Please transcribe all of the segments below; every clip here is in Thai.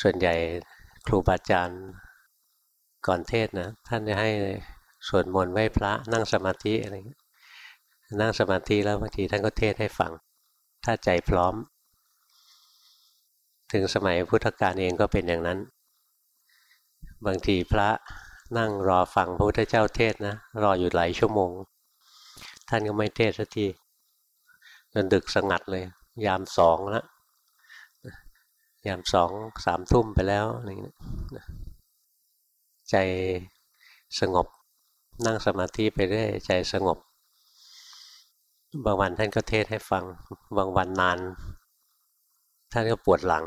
ส่วนใหญ่ครูบาอาจารย์ก่อนเทศนะท่านจะให้สวดมนต์ไหว้พระนั่งสมาธิอะไรนั่งสมาธิแล้วบางทีท่านก็เทศให้ฟัง ถ้าใจพร้อม ถึงสมัยพุทธกาลเองก็เป็นอย่างนั้น บางทีพระนั่งรอฟังพระพุทธเจ้าเทศนะรออยู่หลายชั่วโมง ท่านก็ไม่เทศสักทีจนดึกสงัดเลย ยามสองแล้ว ยามสองสามทุ่มไปแล้วอะไรเงี้ยใจสงบนั่งสมาธิไปเรื่อยใจสงบ บางวันท่านก็เทศให้ฟัง บางวันนาน ท่านก็ปวดหลัง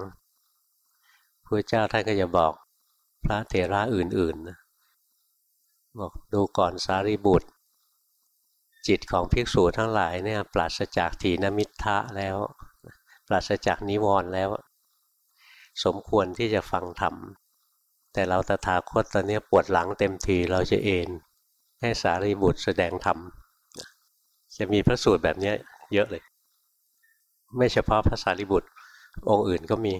พระเจ้าท่านก็จะบอกพระเถระอื่นๆนะบอกดูก่อนสารีบุตร จิตของภิกษุทั้งหลายเนี่ยปราศจากถีนมิทะแล้ว ปราศจากนิวรณ์แล้ว สมควรที่จะฟังธรรม แต่เราตถาคตตอนนี้ปวดหลังเต็มทีเราจะเอนให้สารีบุตรแสดงธรรมจะมีพระสูตรแบบนี้เยอะเลย ไม่เฉพาะพระสารีบุตรองค์อื่นก็มี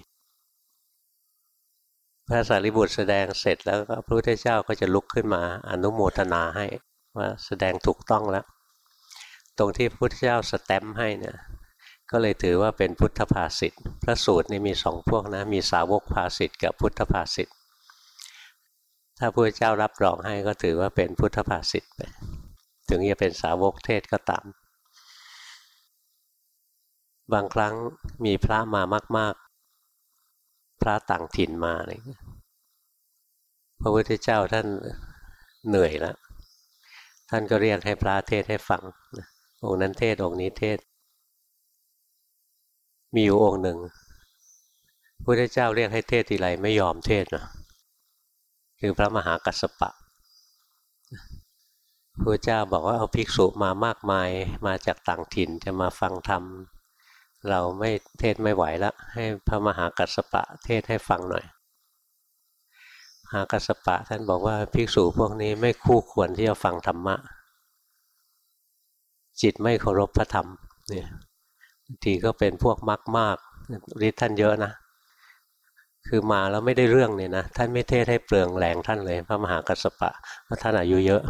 พระสารีบุตรแสดงเสร็จแล้วพระพุทธเจ้าก็จะลุกขึ้นมาอนุโมทนาให้ว่าแสดงถูกต้องแล้ว ตรงที่พระพุทธเจ้าสแตมป์ให้เนี่ย ก็เลยถือว่าเป็นพุทธภาษิตพระสูตรนี่มีสองพวกนะ มีสาวกภาษิตกับพุทธภาษิตถ้าพระเจ้ารับรองให้ก็ถือว่าเป็นพุทธภาษิตไปถึงจะเป็นสาวกเทศก็ตาม บางครั้งมีพระมามาก ๆ พระต่างถิ่นมาอะไรเงี้ยพระพุทธเจ้าท่านเหนื่อยแล้วท่านก็เรียกให้พระเทศให้ฟังองค์นั้นเทศองค์นี้เทศ มีอยู่องค์หนึ่งพระพุทธเจ้าเรียกให้เทศทีไรไม่ยอมเทศนะคือพระมหากัสสปะพระเจ้าบอกว่าเอาภิกษุมามากมายมาจากต่างถิ่นจะมาฟังธรรม เราไม่เทศไม่ไหวแล้วให้พระมหากัสปะเทศให้ฟังหน่อยมหากัสปะท่านบอกว่าภิกษุพวกนี้ไม่คู่ควรที่จะฟังธรรมะ จิตไม่เคารพพระธรรมเนี่ย ทีก็เป็นพวกมักมากฤทธิ์ท่านเยอะนะ คือมาแล้วไม่ได้เรื่องเนี่ยนะ ท่านไม่เทศให้เปลืองแรงท่านเลย พระมหากัสปะเพราะท่านอายุเยอะ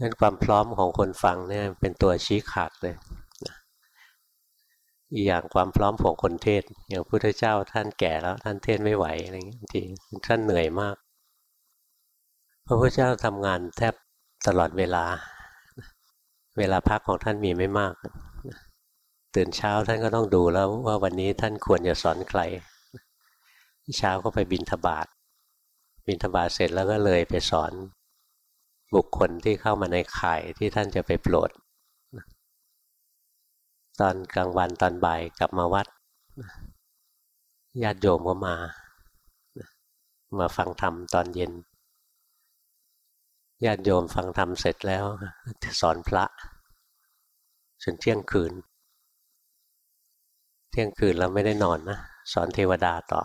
นั้นความพร้อมของคนฟังเนี่ยเป็นตัวชี้ขาดเลยอีกอย่างความพร้อมของคนเทศ อย่างพุทธเจ้าท่านแก่แล้วท่านเทศไม่ไหวอะไรเงี้ยทีท่านเหนื่อยมาก พระพุทธเจ้าทำงานแทบตลอดเวลา เวลาพักของท่านมีไม่มาก ตื่นเช้าท่านก็ต้องดูแล้วว่าวันนี้ท่านควรจะสอนใคร เช้าก็ไปบินทบาทบินทบาทเสร็จแล้วก็เลยไปสอน บุคคลที่เข้ามาในข่ายที่ท่านจะไปโปรด ตอนกลางวันตอนบ่ายกลับมาวัดญาติโยมก็มา มาฟังธรรมตอนเย็น ญาติโยมฟังธรรมเสร็จแล้ว สอนพระจนเที่ยงคืน เที่ยงคืนเราไม่ได้นอนนะสอนเทวดาต่อ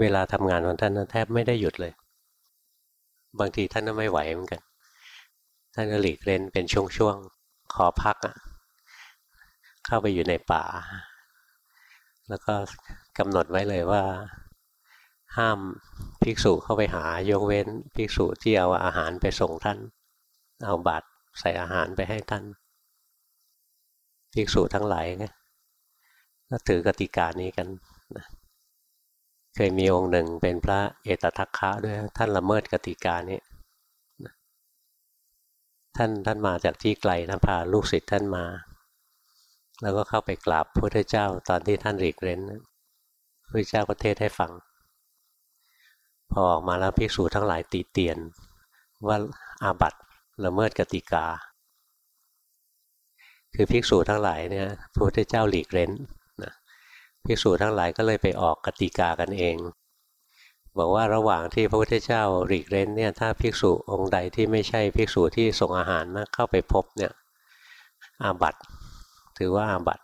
เวลาทำงานของท่านแทบไม่ได้หยุดเลย บางทีท่านก็ไม่ไหวเหมือนกัน ท่านก็หลีกเล่นเป็นช่วงๆขอพักอะเข้าไปอยู่ในป่า แล้วก็กำหนดไว้เลยว่า ห้ามภิกษุเข้าไปหายกเว้นภิกษุที่เอาอาหารไปส่งท่าน เอาบาตรใส่อาหารไปให้ท่าน ภิกษุทั้งหลายก็ถือกติกานี้กันนะเคยมีองค์หนึ่งเป็นพระเอตทัคคะด้วยท่านละเมิดกติกานี้ท่านท่านมาจากที่ไกลนะพาลูกศิษย์ท่านมา แล้วก็เข้าไปกราบพระพุทธเจ้าตอนที่ท่านหลีกเร้นพระพุทธเจ้าก็เทศให้ฟัง พอออกมาแล้วภิกษุทั้งหลายตีเตียน ว่าอาบัตละเมิดกติกา คือภิกษุทั้งหลายเนี่ยพระพุทธเจ้าหลีกเร้นนะภิกษุทั้งหลายก็เลยไปออกกติกากันเอง บอกว่าระหว่างที่พระพุทธเจ้าหลีกเล้นเนี่ยถ้าภิกษุองค์ใดที่ไม่ใช่ภิกษุที่ส่งอาหารนะเข้าไปพบเนี่ยอาบัตถือว่าอาบัต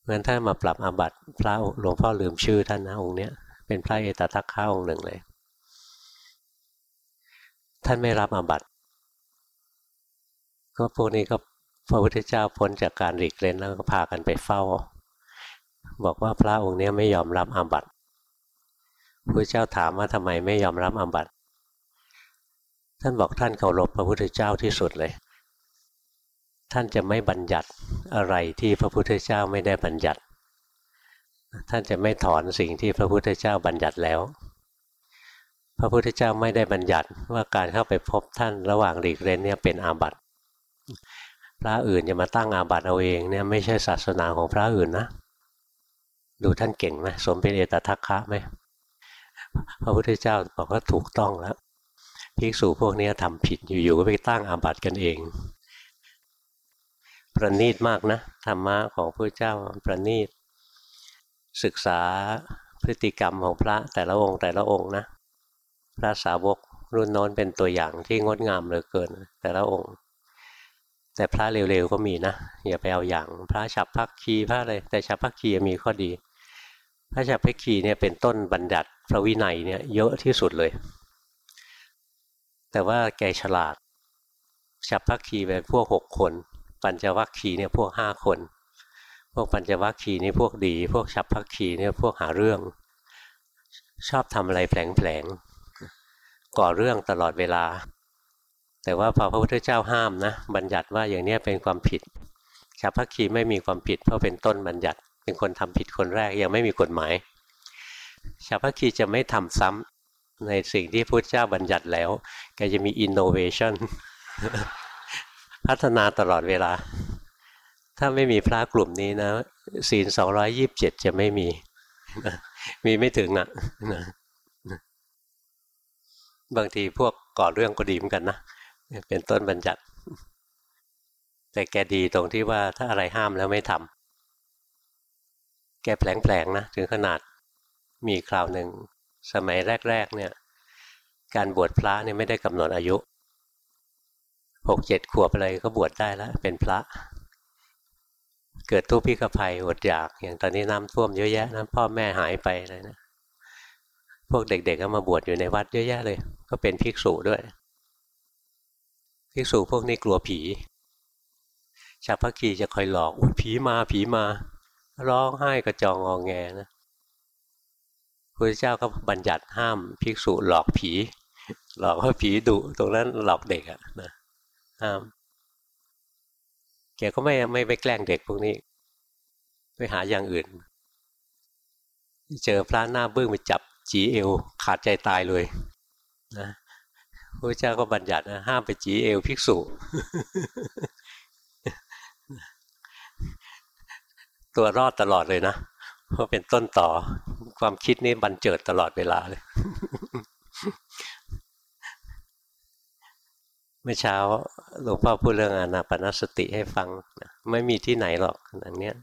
เพราะฉะนั้นถ้ามาปรับอาบัตพระหลวงพ่อลืมชื่อท่านนะองค์เนี้ย เป็นพระเอตทัคข้าองค์หนึ่งเลย ท่านไม่รับอาบัตก็พวกนี้ก็พระพุทธเจ้าพ้นจากการหลีกเล่นแล้วก็พากันไปเฝ้า บอกว่าพระองค์นี้ไม่ยอมรับอาบัติพระเจ้าถามว่าทำไมไม่ยอมรับอาบัติ ท่านบอกท่านเคารพพระพุทธเจ้าที่สุดเลย ท่านจะไม่บัญญัติอะไรที่พระพุทธเจ้าไม่ได้บัญญัติ ท่านจะไม่ถอนสิ่งที่พระพุทธเจ้าบัญญัติแล้ว พระพุทธเจ้าไม่ได้บัญญัติว่าการเข้าไปพบท่านระหว่างหลีกเล่นเนี่ยเป็นอาบัติพระอื่นจะมาตั้งอาบัติเอาเองเนี่ยไม่ใช่ศาสนาของพระอื่นนะ ดูท่านเก่งไหมสมเป็นเอตทัคคะไหมพระพุทธเจ้าบอกว่าถูกต้องแล้วภิกษุพวกนี้ทำผิดอยู่ๆก็ไปตั้งอาบัติกันเอง ประณีตมากนะธรรมะของพระเจ้าประณีต ศึกษาพฤติกรรมของพระแต่ละองค์แต่ละองค์นะพระสาวกรุ่นโน้นเป็นตัวอย่างที่งดงามเหลือเกินแต่ละองค์ แต่พระเร็วๆก็มีนะอย่าไปเอาอย่างพระฉับพักคีพระอะไรแต่ฉับพักคีมีข้อดี พระฉับพักคีเนี่ยเป็นต้นบัญญัติพระวินัยเนี่ยเยอะที่สุดเลย แต่ว่าแกฉลาดฉับพักคีเป็นพวกหกคน ปัญจวัคคีเนี่ยพวกห้าคน พวกปัญจวัคคีนี่พวกดี พวกฉับพักคีเนี่ยพวกหาเรื่อง ชอบทำอะไรแผลงๆก่อเรื่องตลอดเวลา แต่ว่าพอพระพุทธเจ้าห้ามนะบัญญัติว่าอย่างนี้เป็นความผิดฉับพักคีไม่มีความผิด เพราะเป็นต้นบัญญัติ เป็นคนทำผิดคนแรกยังไม่มีกฎหมายฉับพักคีจะไม่ทำซ้ำในสิ่งที่พุทธเจ้าบัญญัติแล้วแกจะมีอินโนเวชันพัฒนาตลอดเวลา ถ้าไม่มีพระกลุ่มนี้นะศีลสองร้อยยิบเจ็ดจะไม่มี มีไม่ถึงนะบางทีพวกก่อเรื่องก็ดีเหมือนกันนะเป็นต้นบัญญัติ แต่แกดีตรงที่ว่าถ้าอะไรห้ามแล้วไม่ทำแกแผลงๆนะถึงขนาดมีคราวหนึ่ง สมัยแรก ๆ เนี่ย การบวชพระเนี่ยไม่ได้กำหนดอายุหกเจ็ดขวบอะไรก็บวชได้แล้วเป็นพระ เกิดทุพพิกภัยอดอยาก อย่างตอนนี้น้ำท่วมเยอะแยะนะพ่อแม่หายไปอะไรนะพวกเด็กๆก็มาบวชอยู่ในวัดเยอะแยะเลย ก็เป็นภิกษุด้วยภิกษุพวกนี้กลัวผีชาวพักกีจะคอยหลอกอุ้ยผีมาผีมา ร้องไห้กระจองงองแงนะพระเจ้าก็บัญญัติห้ามภิกษุหลอกผี หลอกว่าผีดุตรงนั้นหลอกเด็กอะนะห้าม แกก็ไม่ไม่ไปแกล้งเด็กพวกนี้ ไปหาอย่างอื่น เจอพระหน้าบึ้งไปจับจีเอว ขาดใจตายเลยนะพระเจ้าก็บัญญัตินะห้ามไปจีเอวภิกษุตัวรอดตลอดเลยนะเพราะเป็นต้นต่อความคิดนี้บันเจิดตลอดเวลาเลย เมื่อเช้าหลวงพ่อพูดเรื่องอนาปนสติให้ฟังไม่มีที่ไหนหรอกอย่างเนี้ย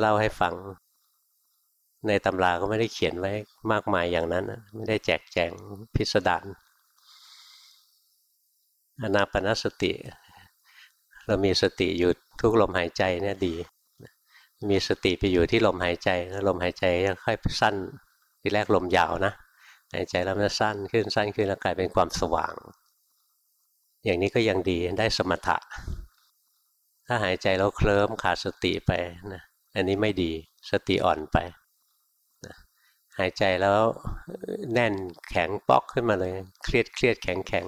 เล่าให้ฟัง ในตำราก็ไม่ได้เขียนไว้มากมายอย่างนั้นไม่ได้แจกแจงพิสดารอนาปนสติ เรามีสติอยู่ทุกลมหายใจเนี่ยดี มีสติไปอยู่ที่ลมหายใจแล้วลมหายใจค่อยสั้นทีแรกลมยาวนะ หายใจแล้วมันสั้นขึ้นสั้นขึ้นแล้วกลายเป็นความสว่าง อย่างนี้ก็ยังดีได้สมถะ ถ้าหายใจแล้วเคลิ้มขาดสติไปนะอันนี้ไม่ดีสติอ่อนไปนะหายใจแล้วแน่นแข็งป๊อกขึ้นมาเลย เครียดเครียดแข็งแข็ง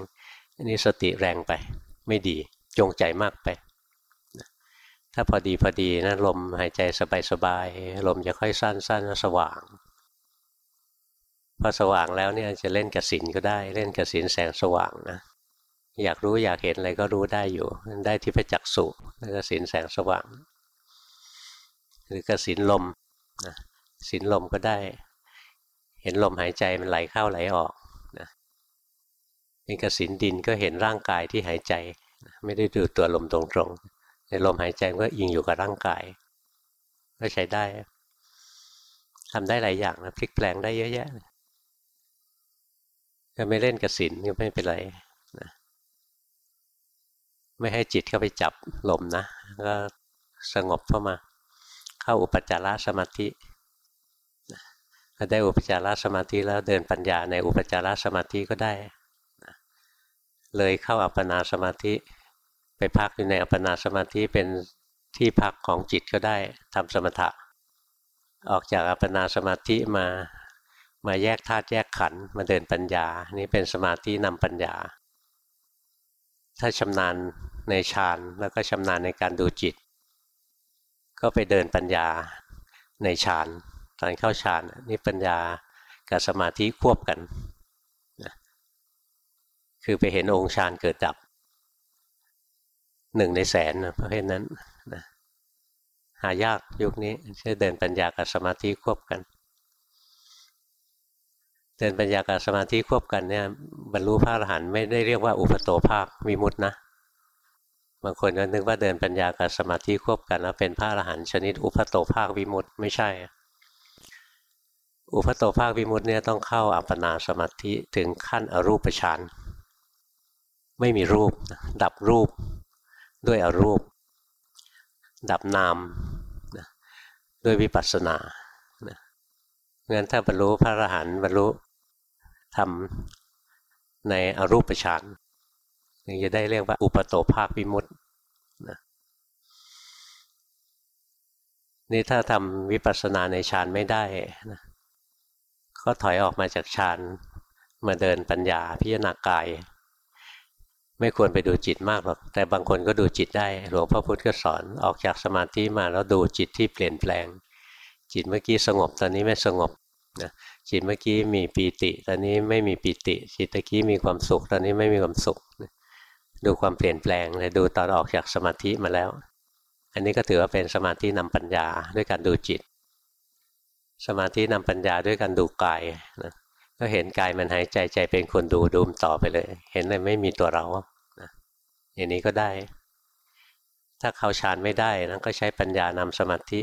อันนี้สติแรงไป ไม่ดีจงใจมากไปถ้าพอดีพอดีนะลมหายใจสบายๆลมจะค่อยสั้นสั้นสว่าง พอสว่างแล้วเนี่ยจะเล่นกับสินก็ได้ เล่นกับสินแสงสว่างนะอยากรู้อยากเห็นอะไรก็รู้ได้อยู่ ได้ที่พระจักสุแล้วก็สินแสงสว่าง หรือกสินลมนะสินลมก็ได้ เห็นลมหายใจมันไหลเข้าไหลออกนะเป็นกสินดินก็เห็นร่างกายที่หายใจ ไม่ได้ดูตัวลมตรงๆในลมหายใจก็อิงอยู่กับร่างกาย ก็ใช้ได้ทำได้หลายอย่างนะพลิกแปลงได้เยอะแยะ จะไม่เล่นกับสินก็ไม่เป็นไรนะไม่ให้จิตเข้าไปจับลมนะ ก็สงบเข้ามา เข้าอุปจารสมาธิถ้าได้อุปจารสมาธิแล้วเดินปัญญาในอุปจารสมาธิก็ได้ เลยเข้าอัปปนาสมาธิ ไปพักอยู่ในอัปปนาสมาธิเป็นที่พักของจิตก็ได้ทำสมถะ ออกจากอัปปนาสมาธิมา มาแยกธาตุแยกขันธ์มาเดินปัญญา นี่เป็นสมาธินำปัญญา ถ้าชำนาญในฌานแล้วก็ชำนาญในการดูจิต ก็ไปเดินปัญญาในฌานตอนเข้าฌานนี่ปัญญากับสมาธิควบกันนะคือไปเห็นองค์ฌานเกิดดับหนึ่งในแสนนะประเภทนั้นนะหายากยุคนี้จะเดินปัญญากับสมาธิควบกัน เดินปัญญากับสมาธิควบกันเนี่ยบรรลุพระอรหันต์ไม่ได้เรียกว่าอุปโตภาควิมุตนะบางคนก็นึกว่าเดินปัญญากับสมาธิควบกันแล้วเป็นพระอรหันต์ชนิดอุปโตภาควิมุตไม่ใช่ อุปโตภาควิมุตเนี่ยต้องเข้าอัปปนาสมาธิถึงขั้นอรูปฌานไม่มีรูปดับรูปด้วยอรูป ดับนามด้วยวิปัสสนางั้นถ้าบรรลุพระอรหันต์บรรลุ ทำในอรูปฌานถึงจะได้เรียกว่าอุปโตภาควิมุตนะนี่ถ้าทำวิปัสสนาในฌานไม่ได้นะก็ถอยออกมาจากฌานมาเดินปัญญาพิจารณากาย ไม่ควรไปดูจิตมากหรอกแต่บางคนก็ดูจิตได้ หลวงพ่อพุธก็สอนออกจากสมาธิมาแล้วดูจิตที่เปลี่ยนแปลง จิตเมื่อกี้สงบตอนนี้ไม่สงบนะ จิตเมื่อกี้มีปีติ ตอนนี้ไม่มีปีติ จิตตะกี้มีความสุข ตอนนี้ไม่มีความสุข ดูความเปลี่ยนแปลงเลยดูตอนออกจากสมาธิมาแล้ว อันนี้ก็ถือว่าเป็นสมาธินำปัญญาด้วยการดูจิต สมาธินำปัญญาด้วยการดูกายนะก็เห็นกายมันหายใจใจเป็นคนดูดูมต่อไปเลย เห็นเลยไม่มีตัวเรานะอย่างนี้ก็ได้ ถ้าเข้าฌานไม่ได้นะก็ใช้ปัญญานำสมาธิ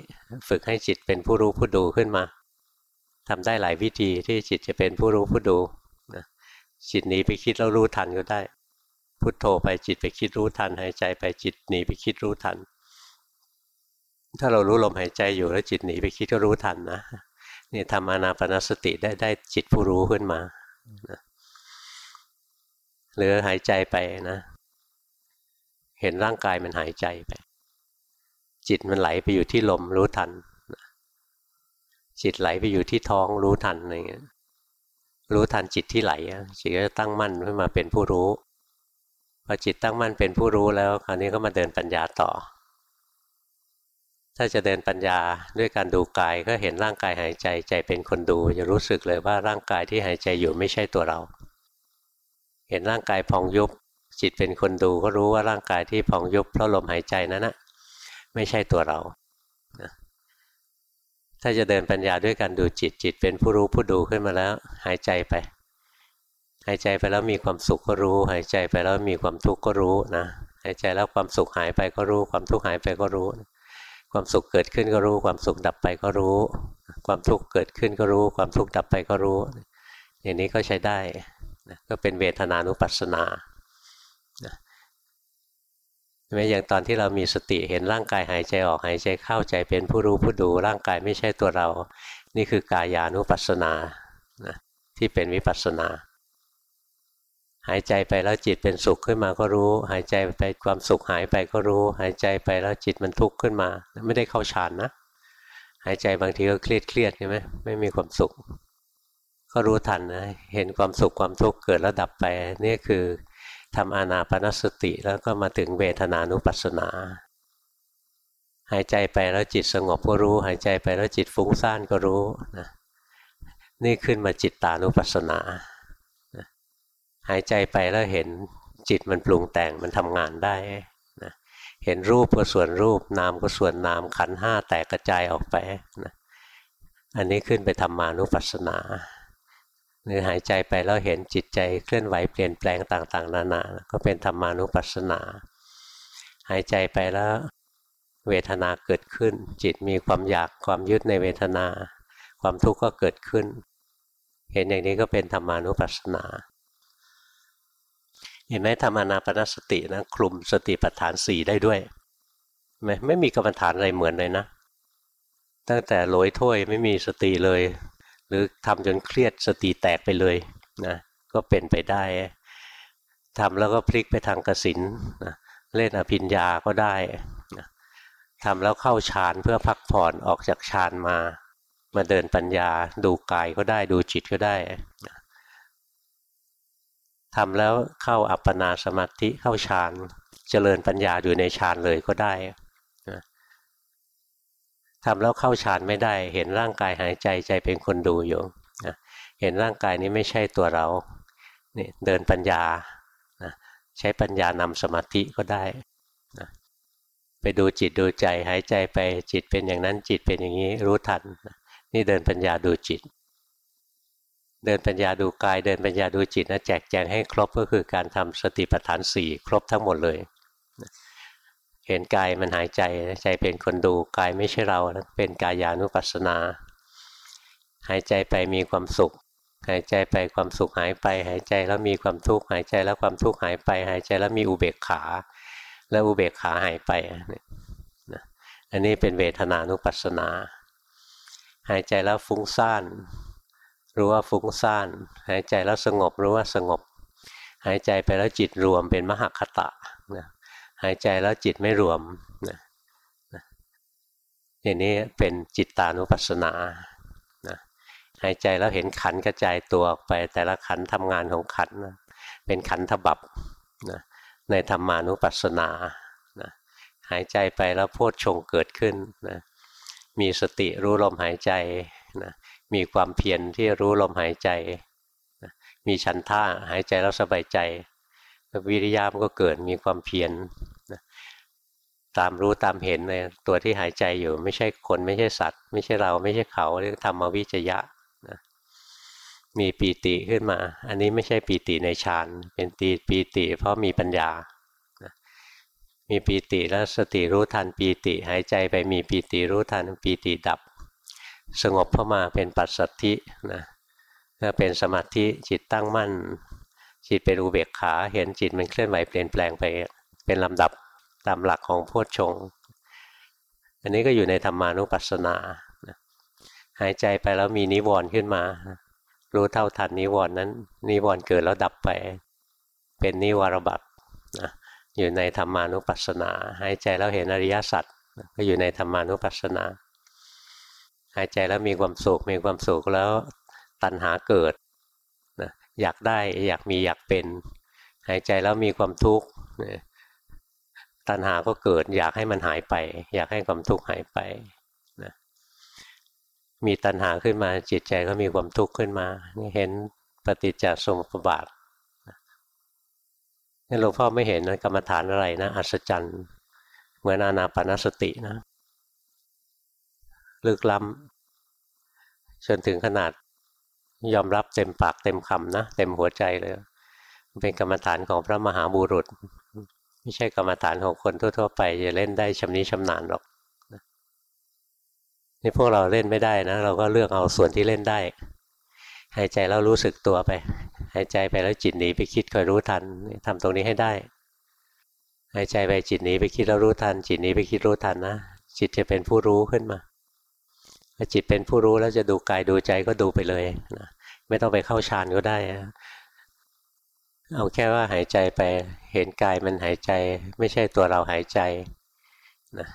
ฝึกให้จิตเป็นผู้รู้ผู้ดูขึ้นมา ทำได้หลายวิธีที่จิตจะเป็นผู้รู้ผู้ดูนะจิตหนีไปคิดแล้วรู้ทันก็ได้ พุทโธไปจิตไปคิดรู้ทันหายใจไปจิตหนีไปคิดรู้ทัน ถ้าเรารู้ลมหายใจอยู่แล้วจิตหนีไปคิดก็รู้ทันนะนี่ทำอนาปนสติได้ได้จิตผู้รู้ขึ้นมานะหรือหายใจไปนะ เห็นร่างกายมันหายใจไป จิตมันไหลไปอยู่ที่ลมรู้ทัน จิตไหลไปอยู่ที่ท้องรู้ทันอะไรเงี้ยรู้ทันจิตที่ไหลจิตก็จะตั้งมั่นขึ้นมาเป็นผู้รู้พอจิตตั้งมั่นเป็นผู้รู้แล้ว คราวนี้ก็มาเดินปัญญาต่อ ถ้าจะเดินปัญญาด้วยการดูกายก็เห็นร่างกายหายใจใจเป็นคนดู จะรู้สึกเลยว่าร่างกายที่หายใจอยู่ไม่ใช่ตัวเรา เห็นร่างกายพองยุบ จิตเป็นคนดูก็รู้ว่าร่างกายที่พองยุบเพราะลมหายใจนั้นนะไม่ใช่ตัวเรา ถ้าจะเดินปัญญาด้วยการดูจิตจิตเป็นผู้รู้ผู้ดูขึ้นมาแล้ว หายใจไป หายใจไปแล้วมีความสุขก็รู้ หายใจไปแล้วมีความทุกข์ก็รู้นะหายใจแล้วความสุขหายไปก็รู้ ความทุกข์หายไปก็รู้ ความสุขเกิดขึ้นก็รู้ ความสุขดับไปก็รู้ ความทุกข์เกิดขึ้นก็รู้ ความทุกข์ดับไปก็รู้ อย่างนี้ก็ใช้ได้ก็เป็นเวทนานุปัสสนา แม้อย่างตอนที่เรามีสติเห็นร่างกายหายใจออกหายใจเข้าใจเป็นผู้รู้ผู้ดูร่างกายไม่ใช่ตัวเรา นี่คือกายานุปัสสนานะที่เป็นวิปัสสนา หายใจไปแล้วจิตเป็นสุขขึ้นมาก็รู้ หายใจไปความสุขหายไปก็รู้ หายใจไปแล้วจิตมันทุกข์ขึ้นมา ไม่ได้เข้าฌานนะ หายใจบางทีก็เครียดเครียดใช่ไหมไม่มีความสุข ก็รู้ทันนะเห็นความสุขความทุกข์เกิดแล้วดับไปนี่คือ ทำอานาปนสติแล้วก็มาถึงเวทนานุปัสสนา หายใจไปแล้วจิตสงบก็รู้ หายใจไปแล้วจิตฟุ้งซ่านก็รู้นะนี่ขึ้นมาจิตตานุปัสสนา หายใจไปแล้วเห็นจิตมันปรุงแต่งมันทำงานได้นะเห็นรูปก็ส่วนรูปนามก็ส่วนนามขันห้าแตกกระจายออกไปนะอันนี้ขึ้นไปทำมานุปัสสนา หรือหายใจไปแล้วเห็นจิตใจเคลื่อนไหวเปลี่ยนแปลงต่างๆ นานา ก็เป็นธรรมานุปัสสนา หายใจไปแล้วเวทนาเกิดขึ้น จิตมีความอยากความยึดในเวทนา ความทุกข์ก็เกิดขึ้น เห็นอย่างนี้ก็เป็นธรรมานุปัสสนา เห็นไหมทำอนาปนสตินะคลุมสติปัฏฐานสี่ได้ด้วยไม่ไม่มีกรรมฐานอะไรเหมือนเลยนะ ตั้งแต่ลอยถ้วยไม่มีสติเลย รือทำจนเครียดสติแตกไปเลยนะก็เป็นไปได้ทำแล้วก็พลิกไปทางกสินนะเล่นอภิญญาก็ได้ทำแล้วเข้าฌานเพื่อพักผ่อนออกจากฌานมา มาเดินปัญญาดูกายก็ได้ดูจิตก็ได้ทำแล้วเข้าอัปปนาสมาธิเข้าฌานเจริญปัญญาอยู่ในฌานเลยก็ได้ ทำแล้วเข้าฌานไม่ได้ เห็นร่างกายหายใจใจเป็นคนดูอยู่เห็นร่างกายนี้ไม่ใช่ตัวเรานี่เดินปัญญาใช้ปัญญานำสมาธิก็ได้ไปดูจิตดูใจหายใจไปจิตเป็นอย่างนั้นจิตเป็นอย่างนี้รู้ทันนี่เดินปัญญาดูจิต เดินปัญญาดูกาย เดินปัญญาดูจิตนะแจกแจงให้ครบก็คือการทำสติปัฏฐานสี่ครบทั้งหมดเลย เห็นกายมันหายใจใจเป็นคนดูกายไม่ใช่เราเป็นกายานุปัสสนา หายใจไปมีความสุข หายใจไปความสุขหายไป หายใจแล้วมีความทุกข์หายใจแล้วความทุกข์หายไป หายใจแล้วมีอุเบกขา แล้วอุเบกขาหายไปอันนี้เป็นเวทนานุปัสสนา หายใจแล้วฟุ้งซ่านรู้ว่าฟุ้งซ่านหายใจแล้วสงบรู้ว่าสงบ หายใจไปแล้วจิตรวมเป็นมหคตะ หายใจแล้วจิตไม่รวมนะอย่างนี้เป็นจิตตานุปัสสนานะหายใจแล้วเห็นขันกระจายตัวออกไป แต่ละขันทำงานของขันนะเป็นขันทบับนะในธรรมานุปัสสนานะหายใจไปแล้วโพชฌงเกิดขึ้นนะมีสติรู้ลมหายใจนะมีความเพียรที่รู้ลมหายใจนะมีชันท่าหายใจแล้วสบายใจ วิริยามก็เกิดมีความเพียรน ตามรู้ตามเห็นในตัวที่หายใจอยู่ ไม่ใช่คนไม่ใช่สัตว์ ไม่ใช่เราไม่ใช่เขาเรียกธรรมวิจยะนะมีปีติขึ้นมา อันนี้ไม่ใช่ปีติในฌานเป็นตีปีติเพราะมีปัญญามีปีติแล้วสติรู้ทันปีติหายใจไปมีปีติรู้ทันปีติดับ สงบเข้ามาเป็นปัสสัทธินะถ้าเป็นสมาธิจิตตั้งมั่น จิตเป็นอุเบกขาเห็นจิตมันเคลื่อนไหวเปลี่ยนแปลงไปเป็นลำดับ ตามหลักของโพชฌงอันนี้ก็อยู่ในธรรมานุปัสสนาหายใจไปแล้วมีนิวรณ์ขึ้นมา รู้เท่าทันนิวรณ์นั้น นิวรณ์เกิดแล้วดับไป เป็นนิวรบัตนะอยู่ในธรรมานุปัสสนา หายใจแล้วเห็นอริยสัจก็อยู่ในธรรมานุปัสสนา หายใจแล้วมีความสุขมีความสุขแล้วตัณหาเกิดนะอยากได้อยากมีอยากเป็น หายใจแล้วมีความทุกข์ ตัณหาก็เกิด อยากให้มันหายไป อยากให้ความทุกข์หายไปมีตัณหาขึ้นมาจิตใจก็มีความทุกข์ขึ้นมานี่เห็นปฏิจจสมุปบาทนี่หลวงพ่อไม่เห็นนะกรรมฐานอะไรนะอัศจรรย์เหมือนอานาปนสตินะลึกล้ำจนถึงขนาดยอมรับเต็มปากเต็มคำนะ เต็มหัวใจเลย เป็นกรรมฐานของพระมหาบุรุษ ไม่ใช่กรรมฐานของคนทั่วๆไปจะเล่นได้ชำนิชำนาญหรอกนี่พวกเราเล่นไม่ได้นะ เราก็เลือกเอาส่วนที่เล่นได้ หายใจแล้วรู้สึกตัวไป หายใจไปแล้วจิตหนีไปคิดคอยรู้ทันทำตรงนี้ให้ได้ หายใจไปจิตหนีไปคิดแล้วรู้ทัน จิตหนีไปคิดรู้ทันนะจิตจะเป็นผู้รู้ขึ้นมาถ้าจิตเป็นผู้รู้แล้วจะดูกายดูใจก็ดูไปเลยนะไม่ต้องไปเข้าฌานก็ได้ เอาแค่ว่าหายใจไปเห็นกายมันหายใจ ไม่ใช่ตัวเราหายใจนะ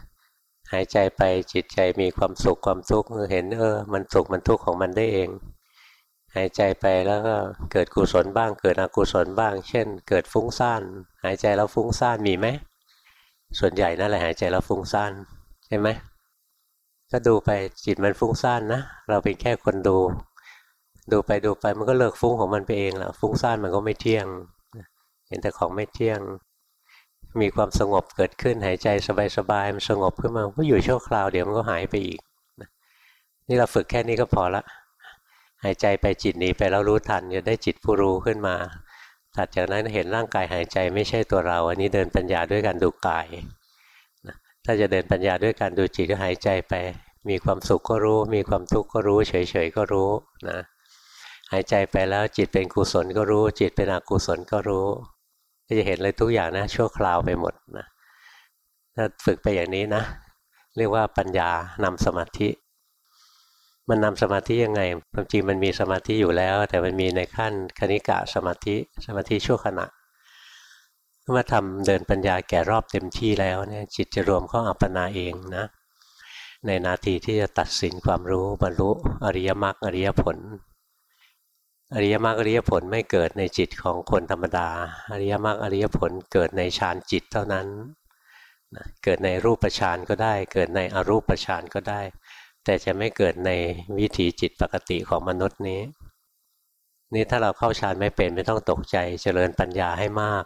หายใจไปจิตใจมีความสุขความทุกข์เห็นเออ มันสุขมันทุกข์ของมันได้เอง หายใจไปแล้วก็เกิดกุศลบ้าง เกิดอกุศลบ้าง เช่น เกิดฟุ้งซ่านหายใจแล้วฟุ้งซ่านมีไหมส่วนใหญ่นั่นแหละหายใจแล้วฟุ้งซ่านใช่ไหมก็ดูไปจิตมันฟุ้งซ่านนะเราเป็นแค่คนดู ดูไปดูไปมันก็เลิกฟุ้งของมันไปเองแหละฟุ้งซ่านมันก็ไม่เที่ยง เห็นแต่ของไม่เที่ยง มีความสงบเกิดขึ้นหายใจสบายๆมันสงบขึ้นมาก็อยู่ชั่วคราวเดี๋ยวมันก็หายไปอีกนี่เราฝึกแค่นี้ก็พอละหายใจไปจิตหนีไปแล้วรู้ทันจะได้จิตผู้รู้ขึ้นมาถัดจากนั้นเห็นร่างกายหายใจไม่ใช่ตัวเรา อันนี้เดินปัญญาด้วยการดูกายถ้าจะเดินปัญญาด้วยการดูจิตก็หายใจไป มีความสุขก็รู้ มีความทุกข์ก็รู้ เฉยๆก็รู้นะ หายใจไปแล้วจิตเป็นกุศลก็รู้ จิตเป็นอกุศลก็รู้ก็จะเห็นเลยทุกอย่างนะชั่วคราวไปหมดนะถ้าฝึกไปอย่างนี้นะ เรียกว่าปัญญานำสมาธิ มันนำสมาธิยังไงความจริงมันมีสมาธิอยู่แล้ว แต่มันมีในขั้นคณิกะสมาธิสมาธิชั่วขณะเมื่อทำเดินปัญญาแก่รอบเต็มที่แล้วเนี่ยจิตจะรวมเข้าอัปปนาเองนะในนาทีที่จะตัดสินความรู้บรรลุอริยมรรคอริยผล อริยมรรคอริยผลไม่เกิดในจิตของคนธรรมดา อริยมรรคอริยผลเกิดในฌานจิตเท่านั้นเกิดในรูปฌานก็ได้ เกิดในอรูปฌานก็ได้ แต่จะไม่เกิดในวิถีจิตปกติของมนุษย์นี้ นี่ถ้าเราเข้าฌานไม่เป็นไม่ต้องตกใจเจริญปัญญาให้มาก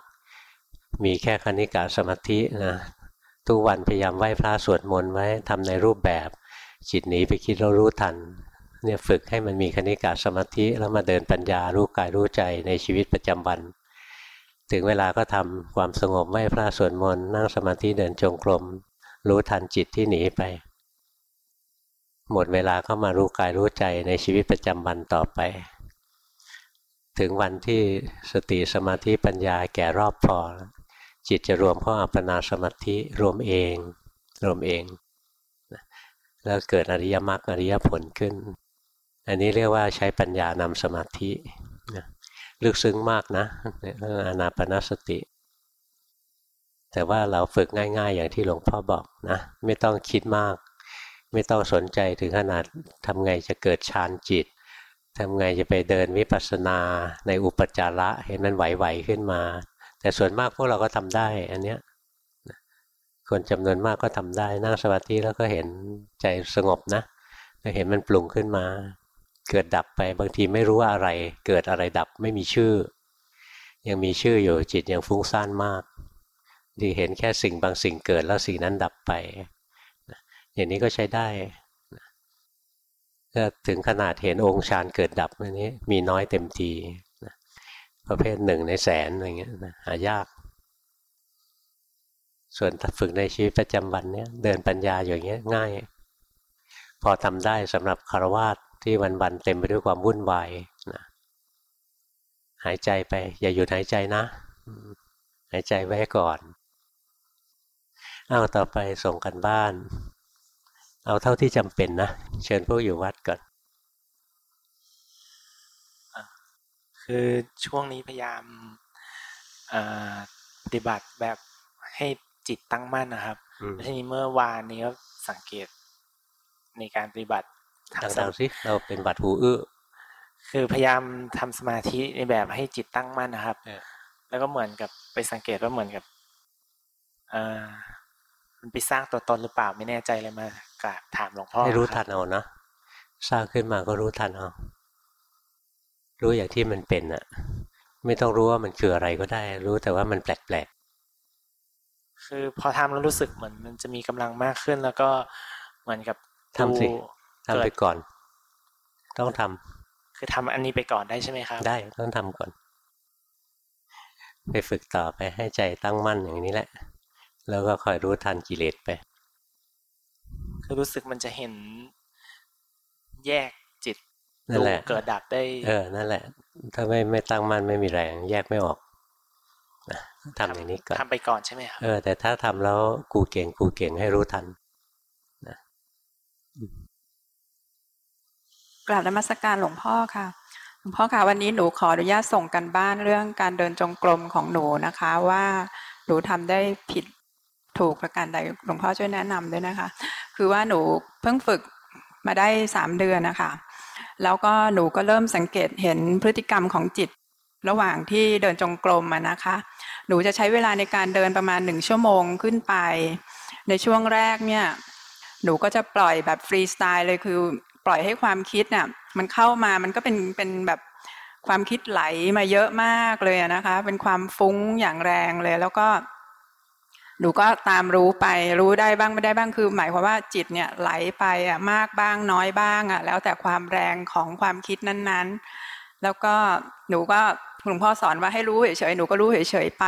มีแค่คณิกาสมาธินะทุกวันพยายามไหว้พระสวดมนต์ไว้ทำในรูปแบบ จิตหนีไปคิดเรารู้ทัน เนี่ยฝึกให้มันมีคณิกาสมาธิแล้วมาเดินปัญญารู้กายรู้ใจในชีวิตประจำวัน ถึงเวลาก็ทำความสงบไหว้พระสวดมนต์นั่งสมาธิเดินจงกรมรู้ทันจิตที่หนีไป หมดเวลาก็มารู้กายรู้ใจในชีวิตประจำวันต่อไป ถึงวันที่สติสมาธิปัญญาแก่รอบพอ จิตจะรวมเข้าอัปปนาสมาธิรวมเอง รวมเองแล้วเกิดอริยมรรคอริยผลขึ้น อันนี้เรียกว่าใช้ปัญญานำสมาธิลึกซึ้งมากนะเรื่องอนาปนาสติ แต่ว่าเราฝึกง่าย ๆ อย่างที่หลวงพ่อบอกนะ ไม่ต้องคิดมาก ไม่ต้องสนใจถึงขนาดทำไงจะเกิดฌานจิตทำไงจะไปเดินวิปัสสนาในอุปจาระเห็นมันไหวๆขึ้นมา แต่ส่วนมากพวกเราก็ทำได้อันเนี้ยคนจำนวนมากก็ทำได้นั่งสมาธิแล้วก็เห็นใจสงบนะเห็นมันปรุงขึ้นมา เกิดดับไปบางทีไม่รู้ว่าอะไร เกิดอะไรดับไม่มีชื่อ ยังมีชื่ออยู่จิตยังฟุ้งซ่านมากดีเห็นแค่สิ่งบางสิ่งเกิดแล้วสิ่งนั้นดับไปอย่างนี้ก็ใช้ได้ถ้าถึงขนาดเห็นองค์ฌานเกิดดับอันนี้มีน้อยเต็มทีประเภทหนึ่งในแสนอะไรเงี้ยหายาก ส่วนฝึกในชีวิตประจำวันเนี้ยเดินปัญญาอย่างเงี้ยง่าย พอทำได้สำหรับคารวาส ที่วันๆเต็มไปด้วยความวุ่นวายนะหายใจไป อย่าหยุดหายใจนะ หายใจไว้ก่อนเอาต่อไปส่งกันบ้าน เอาเท่าที่จำเป็นนะ เชิญพวกอยู่วัดก่อน คือช่วงนี้พยายามปฏิบัติแบบให้จิตตั้งมั่นนะครับทีนี้เมื่อวานนี้ก็สังเกตในการปฏิบัติ ต่างๆสิเราเป็นบัตรหูอื้อคือพยายามทำสมาธิในแบบให้จิตตั้งมั่นนะครับแล้วก็เหมือนกับไปสังเกตว่าเหมือนกับอ่ามันไปสร้างตัวตนหรือเปล่าไม่แน่ใจเลยมากราบถามหลวงพ่อให้รู้ทันเอานะสร้างขึ้นมาก็รู้ทันเอารู้อย่างที่มันเป็นอะไม่ต้องรู้ว่ามันคืออะไรก็ได้ รู้แต่ว่ามันแปลกๆคือพอทำแล้วรู้สึกเหมือน มันจะมีกำลังมากขึ้นแล้วก็เหมือนกับทำสิ ทำไปก่อน ต้องทำคือทำอันนี้ไปก่อนได้ใช่ไหมครับ ได้ต้องทำก่อน ไปฝึกต่อไปให้ใจตั้งมั่นอย่างนี้แหละ แล้วก็คอยรู้ทันกิเลสไป คือรู้สึกมันจะเห็นแยกนั่นแหละเกิดดับได้ เออ นั่นแหละ ถ้าไม่ไม่ตั้งมั่นไม่มีแรง แยกไม่ออกทำอย่างนี้ก่อนทำไปก่อนใช่ไหมครับเออแต่ถ้าทำแล้วกูเก่งกูเก่งให้รู้ทันนะ กราบนมัสการหลวงพ่อค่ะ หลวงพ่อคะวันนี้หนูขออนุญาตส่งกันบ้านเรื่องการเดินจงกรมของหนูนะคะว่าหนูทำได้ผิดถูกประการใดหลวงพ่อช่วยแนะนำด้วยนะคะ คือว่าหนูเพิ่งฝึกมาได้สามเดือนนะคะ แล้วก็หนูก็เริ่มสังเกตเห็นพฤติกรรมของจิตระหว่างที่เดินจงกรมนะคะ หนูจะใช้เวลาในการเดินประมาณหนึ่งชั่วโมงขึ้นไป ในช่วงแรกเนี่ย หนูก็จะปล่อยแบบฟรีสไตล์เลยคือ ปล่อยให้ความคิดน่ะมันเข้ามามันก็เป็นเป็นแบบความคิดไหลมาเยอะมากเลยนะคะ เป็นความฟุ้งอย่างแรงเลย แล้วก็หนูก็ตามรู้ไปรู้ได้บ้างไม่ได้บ้างคือ หมายความว่าจิตเนี่ยไหลไปอะมากบ้างน้อยบ้างอะแล้วแต่ความแรงของความคิดนั้นๆ แล้วก็หนูก็หลวงพ่อสอนว่าให้รู้เฉยๆหนูก็รู้เฉยๆไป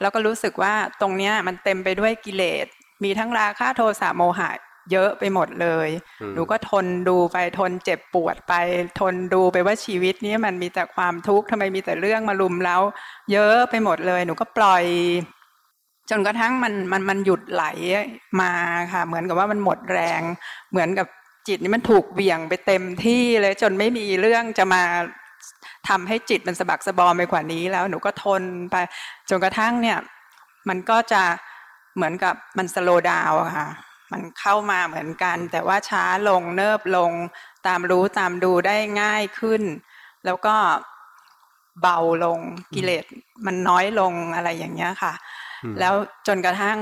แล้วก็รู้สึกว่าตรงเนี้ยมันเต็มไปด้วยกิเลสมีทั้งราคะโทสะโมหะ เยอะไปหมดเลย หนูก็ทนดูไปทนเจ็บปวดไป ทนดูไปว่าชีวิตนี้มันมีแต่ความทุกข์ทำไมมีแต่เรื่องมาลุมแล้ว เยอะไปหมดเลย หนูก็ปล่อย จนกระทั่งมันมันมันหยุดไหลมาค่ะ เหมือนกับว่ามันหมดแรง เหมือนกับจิตนี่มันถูกเบี่ยงไปเต็มที่เลยจนไม่มีเรื่องจะมาทำให้จิตมันสะบักสะบอมไปกว่านี้แล้วหนูก็ทนไป จนกระทั่งเนี่ย มันก็จะเหมือนกับมันสโลดาวค่ะ มันเข้ามาเหมือนกัน แต่ว่าช้าลงเนิบลง ตามรู้ตามดูได้ง่ายขึ้น แล้วก็เบาลงกิเลสมันน้อยลงอะไรอย่างเงี้ยค่ะ แล้วจนกระทั่ง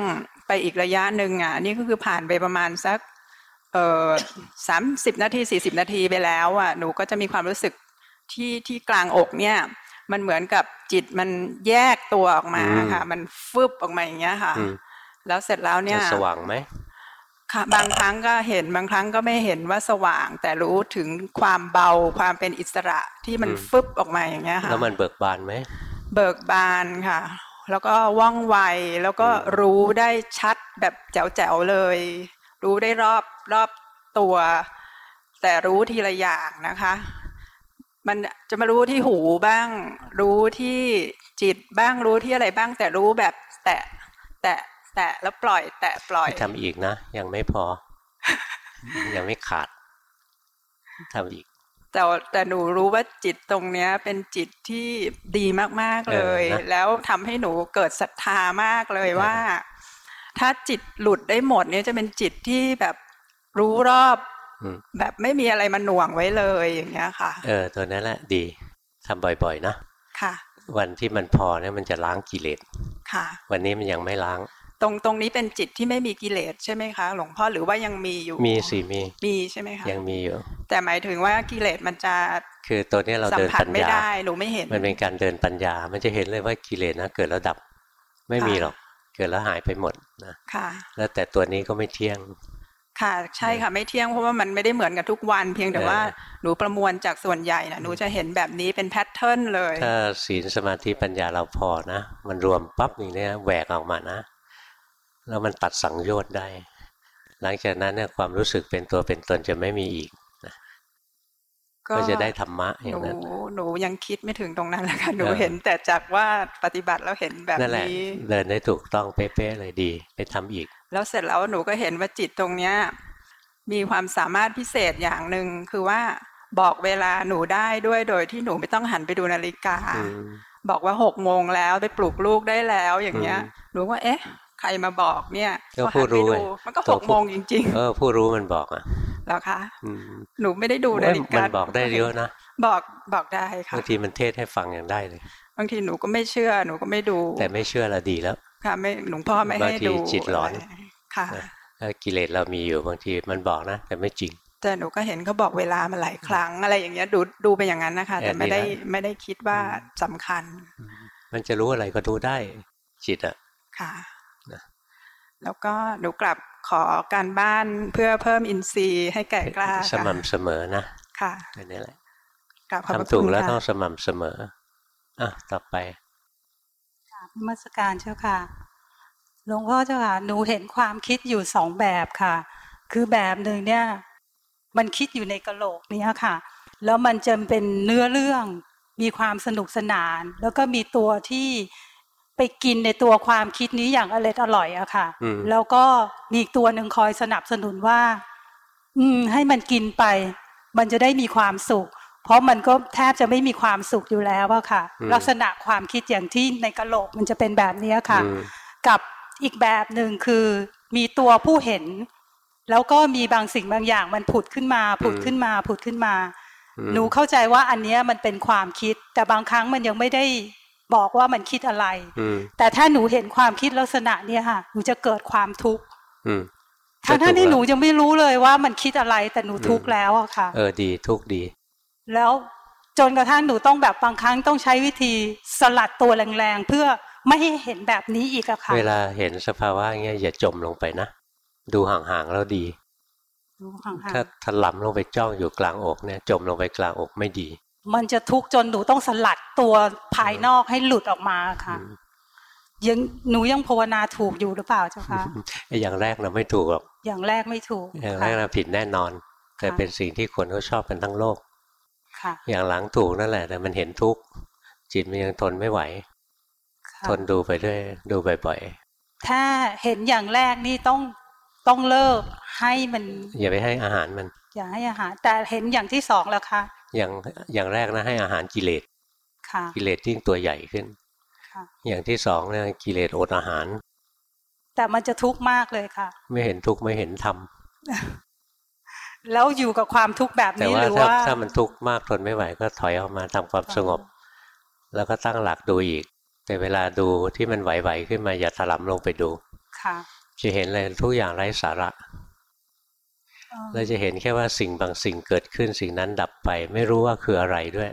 ไปอีกระยะหนึ่งอะ นี่ก็คือผ่านไปประมาณสักเอ่อสามสิบนาทีสี่สิบนาทีไปแล้วอะหนูก็จะมีความรู้สึกที่ที่กลางอกเนี่ย มันเหมือนกับจิตมันแยกตัวออกมาค่ะ มันฟึบออกมาอย่างเงี้ยค่ะ แล้วเสร็จแล้วเนี่ยสว่างไหม ค่ะบางครั้งก็เห็นบางครั้งก็ไม่เห็นว่าสว่าง แต่รู้ถึงความเบาความเป็นอิสระที่มันฟึบออกมาอย่างเงี้ยค่ะแล้วมันเบิกบานไหมเบิกบานค่ะ แล้วก็ว่องไวแล้วก็รู้ได้ชัดแบบแจ๋วๆเลย รู้ได้รอบรอบตัว แต่รู้ทีละอย่างนะคะ มันจะมารู้ที่หูบ้าง รู้ที่จิตบ้างรู้ที่อะไรบ้าง แต่รู้แบบแตะแตะ แตะแล้วปล่อย แตะปล่อยทำอีกนะ ยังไม่พอ ยังไม่ขาดทำอีก แต่แต่หนูรู้ว่าจิตตรงเนี้ย เป็นจิตที่ดีมากๆเลยเออนะแล้วทำให้หนูเกิดศรัทธามากเลยว่า ถ้าจิตหลุดได้หมดเนี่ยจะเป็นจิตที่แบบรู้รอบอืมแบบไม่มีอะไรมาหน่วงไว้เลยอย่างเงี้ยค่ะ เออ ตัวนั้นแหละดีทำบ่อยๆนะค่ะ วันที่มันพอเนี่ยมันจะล้างกิเลสค่ะ วันนี้มันยังไม่ล้าง ตรงตรงนี้เป็นจิตที่ไม่มีกิเลสใช่ไหมคะ หลวงพ่อหรือว่ายังมีอยู่มีสิมีมีใช่ไหมคะยังมีอยู่ แต่หมายถึงว่ากิเลสมันจะคือตัวเนี้ยเราสัมเดินผัสปัญไม่ญาได้หนูไม่เห็น มันเป็นการเดินปัญญา มันจะเห็นเลยว่ากิเลสนะเกิดแล้วดับไม่มีหรอกเกิดแล้วหายไปหมดนะค่ะ แล้วแต่ตัวนี้ก็ไม่เที่ยง ค่ะ ใช่ค่ะไม่เที่ยงเพราะว่ามันไม่ได้เหมือนกันทุกวัน เพียงแต่เออว่าหนูประมวลจากส่วนใหญ่นะหนูจะเห็นแบบนี้เป็นแพทเทิร์นเลย ถ้าศีลสมาธิปัญญาเราพอนะ มันรวมปั๊บอย่างเนี้ยแหวกออกมานะ แล้วมันตัดสังโยชน์ได้ หลังจากนั้นเนี่ยความรู้สึกเป็นตัวเป็นตนจะไม่มีอีกก็จะได้ธรรมะอหย่างนูนั้นหนูยังคิดไม่ถึงตรงนั้นเลยค่ะหนูเออเห็นแต่จากว่าปฏิบัติแล้วเห็นแบบนั่นแหละนี้เดินได้ถูกต้องเป๊ะๆเลยดี ไปทำอีก แล้วเสร็จแล้วหนูก็เห็นว่าจิตตรงเนี้ย มีความสามารถพิเศษอย่างหนึ่งคือว่าบอกเวลาหนูได้ด้วยโดยที่หนูไม่ต้องหันไปดูนาฬิกาอืมบอกว่าหกโมงแล้วไปปลุกลูกได้แล้วอย่างเงี้ยอืมหนูว่าเอ๊ะ ใครมาบอกเนี่ยก็พอหันผู้รู้ไปไงดูมันก็ตัหวกผู้โมงจริงเออ ผู้รู้มันบอกอะๆแล้วคะอืมหนูไม่ได้ดูนาเอ้ยฬิมักานบอกได้เยอะนะบอกบอกได้ค่ะบางทีมันเทศให้ฟังอย่างได้เลย บางทีหนูก็ไม่เชื่อหนูก็ไม่ดู แต่ไม่เชื่อละดีแล้ว ค่ะ ไม่หลวงพ่อไม่ให้บางทีดูจิตหลอนะไรค่ะนะถ้ากิเลสเรามีอยู่บางทีมันบอกนะ แต่ไม่จริง แต่หนูก็เห็นเขาบอกเวลามาหลายครั้งอะไรอย่างเงี้ยดูดูไปอย่างนั้นนะคะ แต่ไม่ได้เออดีแล้วไม่ได้คิดว่าสำคัญ มันจะรู้อะไรก็รู้ได้จิตอะค่ะ นะแล้วก็หนูกลับขอการบ้านเพื่อเพิ่มอินทรีย์ให้แก่กล้าสม่ำเสมอนะ ค่ะอันนี้แหละกลับขอบพระทำถูคุกณแล้วค่ะต้องสม่ำเสมออะต่อไปนมัสการเจ้าค่ะหลวงพ่อเจ้าค่ะหนูเห็นความคิดอยู่สองแบบค่ะ คือแบบหนึ่งเนี่ย มันคิดอยู่ในกะโหลกเนี้ยค่ะ แล้วมันจะเป็นเนื้อเรื่องมีความสนุกสนาน แล้วก็มีตัวที่ ไปกินในตัวความคิดนี้อย่างอร่อยอร่อยอะค่ะอืมแล้วก็มีอีกตัวหนึ่งคอยสนับสนุนว่า อืม ให้มันกินไป มันจะได้มีความสุข เพราะมันก็แทบจะไม่มีความสุขอยู่แล้วอะค่ะอืมลักษณะความคิดอย่างที่ในกะโหลกมันจะเป็นแบบเนี้ยค่ะอืมกับอีกแบบหนึ่งคือ มีตัวผู้เห็น แล้วก็มีบางสิ่งบางอย่าง มันผุดขึ้นมา ผุดขึ้นมา ผุดขึ้นมาอืมหนูเข้าใจว่าอันเนี้ยมันเป็นความคิด แต่บางครั้งมันยังไม่ได้ บอกว่ามันคิดอะไรอืมแต่ถ้าหนูเห็นความคิดลักษณะเนี้ยค่ะ หนูจะเกิดความทุกข์อืมทั้งก็ถูที่กที่แล้วหนูยังไม่รู้เลยว่ามันคิดอะไรแต่หนูทุกข์แล้วอะค่ะ เออดีทุกดี แล้วจนกระทั่งหนูต้องแบบบางครั้งต้องใช้วิธีสลัดตัวแรงๆเพื่อไม่ให้เห็นแบบนี้อีกอะค่ะ เวลาเห็นสภาวะอย่างเงี้ยอย่าจมลงไปนะ ดูห่างๆแล้วดีดูห่างๆถ้าถลำลงไปจ้องอยู่กลางอกเนี่ย จมลงไปกลางอกไม่ดี มันจะทุกข์จนหนูต้องสลัดตัวภายนอกให้หลุดออกมาค่ะอืมยังหนูยังภาวนาถูกอยู่หรือเปล่าเจ้าคะไอ้อย่างแรกเราไม่ถูกหรอกอย่างแรกไม่ถูก อย่างแรกค่ะเราผิดแน่นอน แต่ค่ะเป็นสิ่งที่คนเขาชอบกันทั้งโลกค่ะ อย่างหลังถูกนั่นแหละ แต่มันเห็นทุกข์จิตมันยังทนไม่ไหวค่ะทนดูไปด้วยดูบ่อยถ้าเห็นอย่างแรกนี่ต้องต้องเลิกให้มันๆอย่าไปให้อาหารมัน อย่าให้อาหาร แต่เห็นอย่างที่สองแล้วค่ะ อย่างอย่างแรกนะให้อาหารกิเลสค่ะกิเลสยิ่งตัวใหญ่ขึ้นค่ะอย่างที่สองเนี่ยกิเลสอดอาหาร แต่มันจะทุกข์มากเลยค่ะ ไม่เห็นทุกข์ไม่เห็นธรรมแล้วอยู่กับความทุกข์แบบแต่นี้ว่าหรือถ้าว่าถ้ามันทุกข์มากทนไม่ไหวก็ถอยออกมาทำความสงบ แล้วก็ตั้งหลักดูอีก แต่เวลาดูที่มันไหวๆขึ้นมาอย่าถลำลงไปดูค่ะจะเห็นเลยทุกอย่างไร้สาระ เอ่อเราจะเห็นแค่ว่าสิ่งบางสิ่งเกิดขึ้นสิ่งนั้นดับไป ไม่รู้ว่าคืออะไรด้วย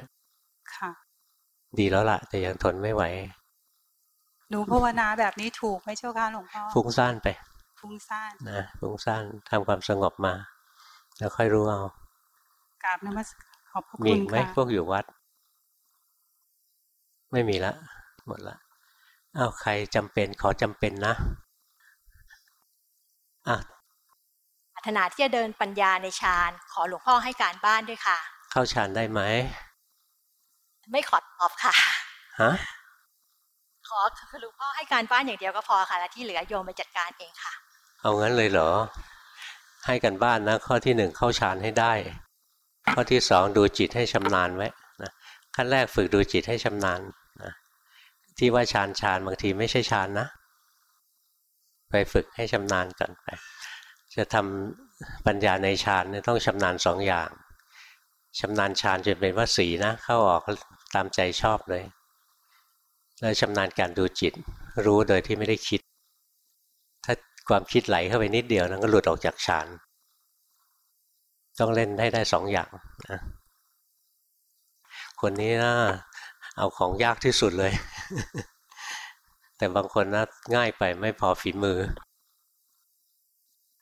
ค่ะ ดีแล้วล่ะ แต่ยังทนไม่ไหวหนูภาวนาแบบนี้ถูกไหมเจ้าค่ะหลวงพ่อฟุ้งซ่านไป ฟุ้งซ่านนะฟุ้งซ่านทำความสงบมา แล้วค่อยรู้เอากราบนมัสขอบพระมีคุณอีกไหมค่ะพวกอยู่วัด ไม่มีละ หมดละอ้าวใครจำเป็นขอจำเป็นนะอะปราร ถนาที่จะเดินปัญญาในฌานขอหลวงพ่อให้การบ้านด้วยค่ะ เข้าฌานได้ไหม ไม่ขอตอบค่ะฮะขอคือหลวงพ่อให้การบ้านอย่างเดียวก็พอค่ะแล้วที่เหลือโยมไปจัดการเองค่ะ เอางั้นเลยเหรอ ให้กันบ้านนะ ข้อที่หนึ่งเข้าฌานให้ได้ ข้อที่สองดูจิตให้ชำนาญไว้นะขั้นแรกฝึกดูจิตให้ชำนาญนะที่ว่าฌานฌานบางทีไม่ใช่ฌานนะ ไปฝึกให้ชำนาญก่อนไป จะทำปัญญาในฌานเนี่ยต้องชำนาญสองอย่างชำนาญฌานจนเป็นว่าสีนะ เข้าออกตามใจชอบเลย แล้วชำนาญการดูจิต รู้โดยที่ไม่ได้คิด ถ้าความคิดไหลเข้าไปนิดเดียวนั้นก็หลุดออกจากฌานต้องเล่นให้ได้สองอย่างนะคนนี้นะเอาของยากที่สุดเลย แต่บางคนนะง่ายไปไม่พอฝีมือ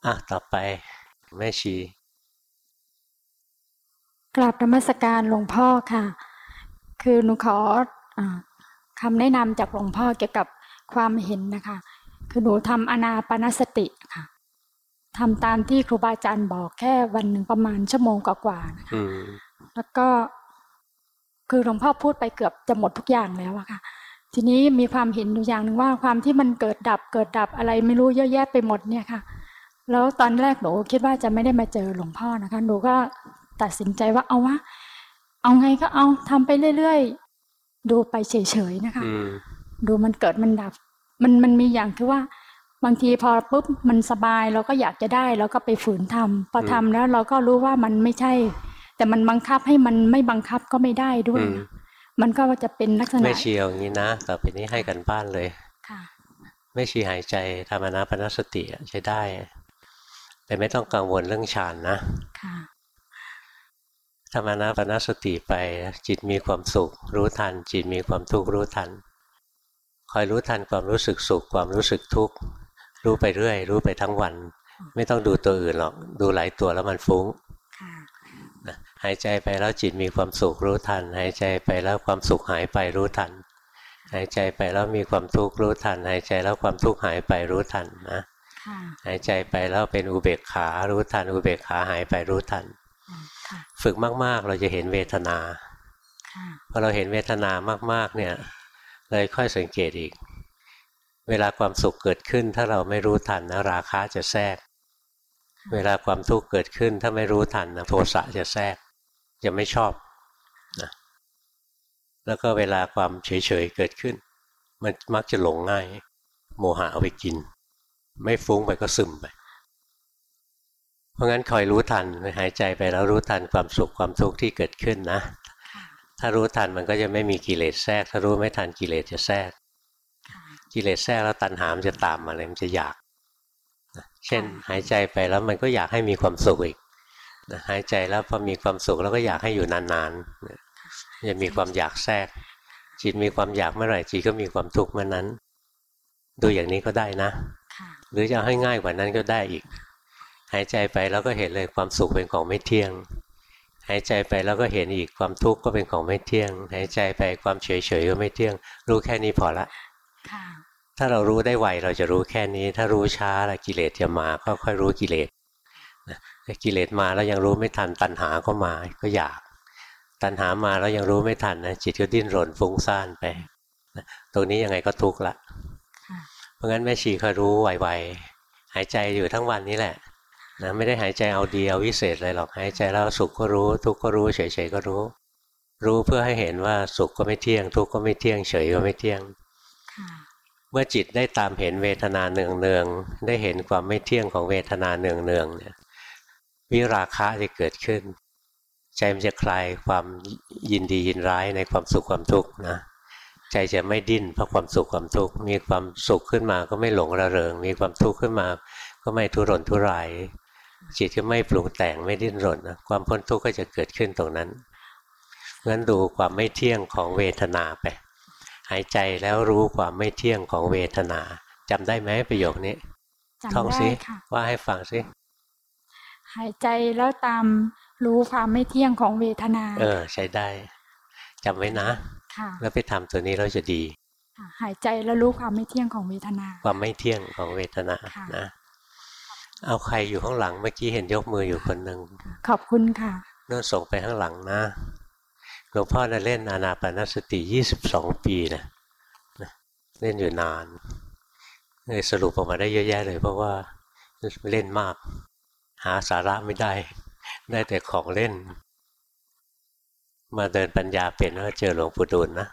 อะต่อไปแม่ชีกราบนมัสการหลวงพ่อค่ะ คือหนูขออาคำแนะนำจากหลวงพ่อเกี่ยวกับความเห็นนะคะ คือหนูทำอนาปานสติค่ะทำตามที่ครูบาอาจารย์บอกแค่วันหนึ่งประมาณชั่วโมงกว่าๆนะคะอืมแล้วก็ คือหลวงพ่อพูดไปเกือบจะหมดทุกอย่างแล้วอะค่ะ ทีนี้มีความเห็นอยู่อย่างหนึ่งว่าความที่มันเกิดดับเกิดดับอะไรไม่รู้เยอะแยะไปหมดเนี่ยค่ะ แล้วตอนแรกหนูคิดว่าจะไม่ได้มาเจอหลวงพ่อนะคะ หนูก็ตัดสินใจว่าเอาวะ เอาไงก็เอาทำไปเรื่อยๆ ดูไปเฉยๆนะคะอืมดูมันเกิดมันดับ มันมันมีอย่างคือว่า บางทีพอปุ๊บมันสบายเราก็อยากจะได้เราก็ไปฝืนทำพอทำแล้วเราก็รู้ว่ามันไม่ใช่ แต่มันบังคับให้มันไม่บังคับก็ไม่ได้ด้วยอืมนะมันก็จะเป็นลักษณะแม่ชีเอาอย่างนี้นะต่อไปนี้ให้กันบ้านเลย ค่ะแม่ชีหายใจทำอนาปานสติอะใช้ได้ แต่ไม่ต้องกังวลเรื่องฌานนะค่ะทำอนาปานสติไปจิตมีความสุข รู้ทัน จิตมีความทุกข์รู้ทัน คอยรู้ทันความรู้สึกสุขความรู้สึกทุกข์รู้ไปเรื่อย รู้ไปทั้งวัน ไม่ต้องดูตัวอื่นหรอกดูหลายตัวแล้วมันฟุ้งค่ะนะหายใจไปแล้วจิตมีความสุขรู้ทัน หายใจไปแล้วความสุขหายไปรู้ทัน หายใจไปแล้วมีความทุกข์รู้ทัน หายใจแล้วความทุกข์หายไปรู้ทันนะค่ะ หายใจไปแล้วเป็นอุเบกขา รู้ทัน อุเบกขาหายไปรู้ทันอืมค่ะฝึกมาก ๆ เราจะเห็นเวทนาค่ะพอเราเห็นเวทนามาก ๆ เนี่ยเลยค่อยสังเกตอีก เวลาความสุขเกิดขึ้น ถ้าเราไม่รู้ทันนะราคะจะแทรก เวลาความทุกข์เกิดขึ้น ถ้าไม่รู้ทันนะโทสะจะแทรก จะไม่ชอบนะแล้วก็เวลาความเฉยๆเกิดขึ้น มันมักจะหลงง่าย โมหะเอาไปกิน ไม่ฟุ้งไปก็ซึมไป เพราะงั้นคอยรู้ทันหายใจไปแล้วรู้ทันความสุขความทุกข์ที่เกิดขึ้นนะ ถ้ารู้ทันมันก็จะไม่มีกิเลสแทรก ถ้ารู้ไม่ทันกิเลสจะแทรก กิเลสแทรกแล้วตัณหามันจะตามมาเลยมันจะอยากนะเช่นหายใจไปแล้วมันก็อยากให้มีความสุขอีกนะหายใจแล้วพอมีความสุขแล้วก็อยากให้อยู่นานๆนะจะมีความอยากแทรก จิตมีความอยากเมื่อไหร่จิตก็มีความทุกข์เมื่อนั้น ดูอย่างนี้ก็ได้นะค่ะ หรือจะเอาให้ง่ายกว่านั้นก็ได้อีก หายใจไปแล้วก็เห็นเลยความสุขเป็นของไม่เที่ยง หายใจไปแล้วก็เห็นอีกความทุกข์ก็เป็นของไม่เที่ยง หายใจไปความเฉยๆก็ไม่เที่ยง รู้แค่นี้พอละค่ะถ้าเรารู้ได้ไวเราจะรู้แค่นี้ ถ้ารู้ช้าละกิเลสจะมาก็ค่อยรู้กิเลสนะแต่กิเลสมาแล้วยังรู้ไม่ทันตัณหาก็มาก็อยาก ตัณหามาแล้วยังรู้ไม่ทันนะจิตก็ดิ้นรนฟุ้งซ่านไปนะตรงนี้ยังไงก็ทุกข์ละค่ะเพ ราะงั้นแม่ชีคอยรู้ไวๆหายใจอยู่ทั้งวันนี้แหละนะไม่ได้หายใจเอาดีเอาวิเศษเลยหรอกหายใจแล้วสุขก็รู้ ทุกข์ก็รู้เฉยๆก็รู้ รู้เพื่อให้เห็นว่าสุขก็ไม่เที่ยง ทุกข์ก็ไม่เที่ยง เฉยก็ไม่เที่ยงเมื่อจิตได้ตามเห็นเวทนาเนืองเนืองๆได้เห็นความไม่เที่ยงของเวทนาเนืองเนืองๆเนี่ยวิราคะจะเกิดขึ้น ใจมันจะคลายความยินดียินร้ายในความสุขความทุกข์นะ ใจจะไม่ดิ้นเพราะความสุขความทุกข์มีความสุขขึ้นมาก็ไม่หลงระเริง มีความทุกข์ขึ้นมาก็ไม่ทุรนทุรายจิตก็ไม่ปรุงแต่งไม่ดิ้นรนนะความพ้นทุกข์ก็จะเกิดขึ้นตรงนั้นงั้นดูความไม่เที่ยงของเวทนาไป หายใจแล้วรู้ความไม่เที่ยงของเวทนาจำได้ไหมประโยคนี้จำท่องได้สิค่ะว่าให้ฟังสิหายใจแล้วตามรู้ความไม่เที่ยงของเวทนา เออ ใช้ได้จำไว้นะค่ะ แล้วไปทำตัวนี้เราจะดีค่ะหายใจแล้วรู้ความไม่เที่ยงของเวทนา ความไม่เที่ยงของเวทนาค่ะนะเอาใครอยู่ข้างหลังเมื่อกี้เห็นยกมืออยู่คนหนึ่งขอบคุณค่ะนู่นส่งไปข้างหลังนะหลวงพ่อน่ะเล่นอานาปานสติยี่สิบสองปีนะนะเล่นอยู่นานเลยสรุปออกมาได้เยอะแยะเลย เพราะว่าเล่นมาก หาสาระไม่ได้ ได้แต่ของเล่น มาเดินปัญญาเป็นว่าเจอหลวงปู่ดูลนะ